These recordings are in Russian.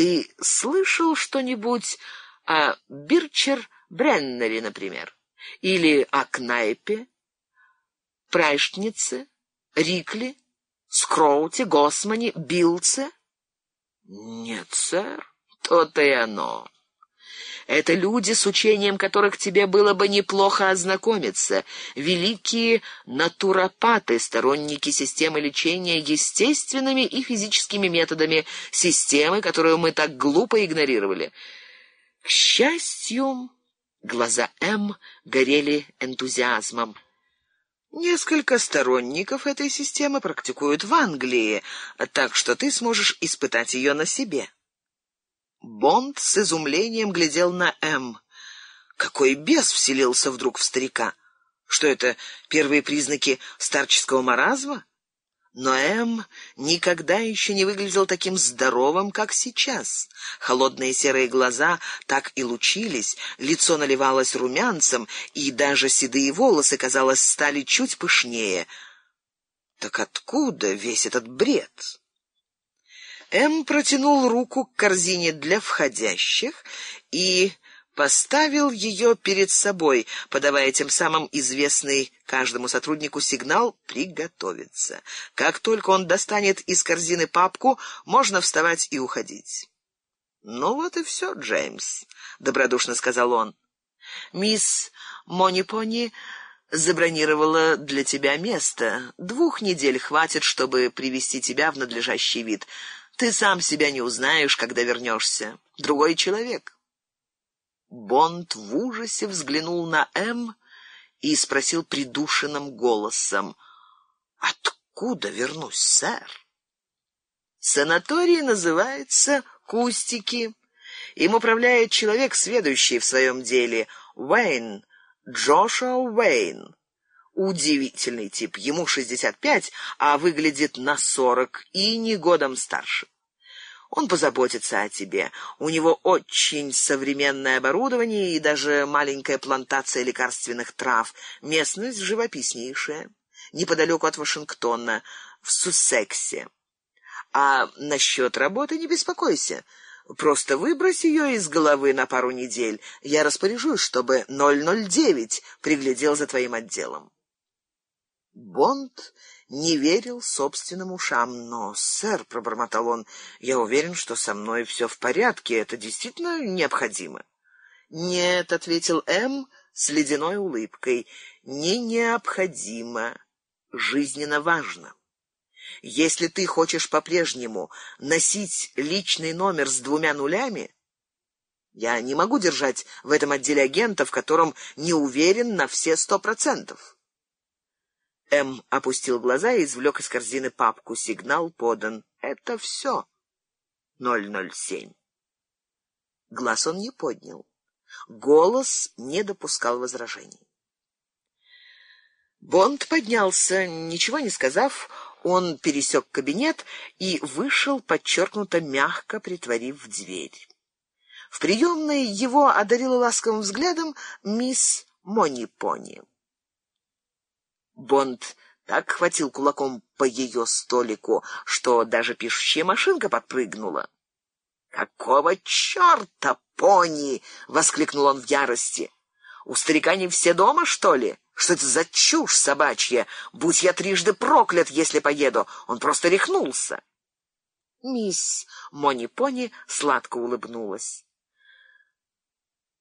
Ты слышал что-нибудь о Бирчер Бреннере, например? Или о Кнайпе, Прайштнице, Рикли, Скроуте, Госмане, Билце? Нет, сэр, то-то и оно. Это люди, с учением которых тебе было бы неплохо ознакомиться, великие натуропаты, сторонники системы лечения естественными и физическими методами, системы, которую мы так глупо игнорировали. К счастью, глаза М горели энтузиазмом. Несколько сторонников этой системы практикуют в Англии, так что ты сможешь испытать ее на себе. Бонд с изумлением глядел на М. Какой бес вселился вдруг в старика? Что это, первые признаки старческого маразма? Но М никогда еще не выглядел таким здоровым, как сейчас. Холодные серые глаза так и лучились, лицо наливалось румянцем, и даже седые волосы, казалось, стали чуть пышнее. Так откуда весь этот бред? М протянул руку к корзине для входящих и поставил ее перед собой, подавая тем самым известный каждому сотруднику сигнал «приготовиться». Как только он достанет из корзины папку, можно вставать и уходить. «Ну вот и все, Джеймс», — добродушно сказал он. «Мисс Монипони забронировала для тебя место. Двух недель хватит, чтобы привести тебя в надлежащий вид». Ты сам себя не узнаешь, когда вернешься. Другой человек. Бонд в ужасе взглянул на М и спросил придушенным голосом. «Откуда вернусь, сэр?» «Санаторий называется «Кустики». Им управляет человек, сведущий в своем деле, Уэйн, Джошуа Уэйн. Удивительный тип. Ему 65, а выглядит на 40 и не годом старше. Он позаботится о тебе. У него очень современное оборудование и даже маленькая плантация лекарственных трав. Местность живописнейшая. Неподалеку от Вашингтона, в Суссексе. А насчет работы не беспокойся. Просто выбрось ее из головы на пару недель. Я распоряжусь, чтобы 009 приглядел за твоим отделом. Бонд не верил собственным ушам. «Но, сэр», — пробормотал он, — «я уверен, что со мной все в порядке. Это действительно необходимо». «Нет», — ответил М. с ледяной улыбкой, — «не необходимо. Жизненно важно». Если ты хочешь по-прежнему носить личный номер с двумя нулями, я не могу держать в этом отделе агента, в котором не уверен на все сто процентов. М опустил глаза и извлек из корзины папку. Сигнал подан. Это все. 007. Глаз он не поднял. Голос не допускал возражений. Бонд поднялся, ничего не сказав, он пересек кабинет и вышел, подчеркнуто мягко притворив дверь. В приемной его одарила ласковым взглядом мисс Монипони. Бонд так хватил кулаком по ее столику, что даже пишущая машинка подпрыгнула. «Какого черта, пони!» — воскликнул он в ярости. «У старика не все дома, что ли? Что это за чушь собачья? Будь я трижды проклят, если поеду. Он просто рехнулся». Мисс Мони-Пони сладко улыбнулась.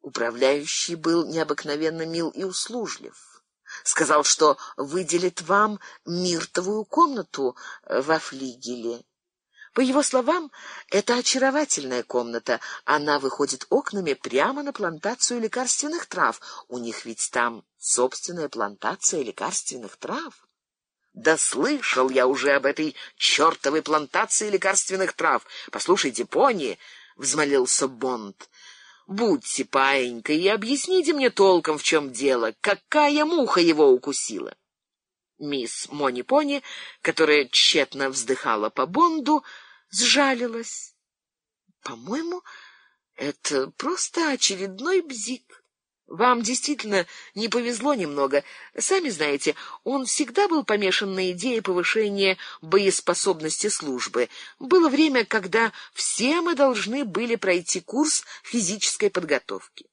Управляющий был необыкновенно мил и услужлив. Сказал, что выделит вам миртовую комнату э, во флигеле. По его словам, это очаровательная комната. Она выходит окнами прямо на плантацию лекарственных трав. У них ведь там собственная плантация лекарственных трав. Да слышал я уже об этой чертовой плантации лекарственных трав. Послушайте, пони, — взмолился Бонд, Будьте паенькой и объясните мне толком, в чем дело. Какая муха его укусила? Мисс Мони-Пони, которая тщетно вздыхала по Бонду, сжалилась. По-моему, это просто очередной бзик. Вам действительно не повезло немного. Сами знаете, он всегда был помешан на идее повышения боеспособности службы. Было время, когда все мы должны были пройти курс физической подготовки.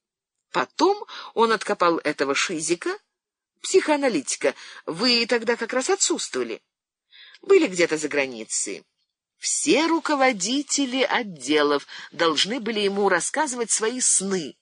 Потом он откопал этого Шизика, психоаналитика. Вы тогда как раз отсутствовали. Были где-то за границей. Все руководители отделов должны были ему рассказывать свои сны.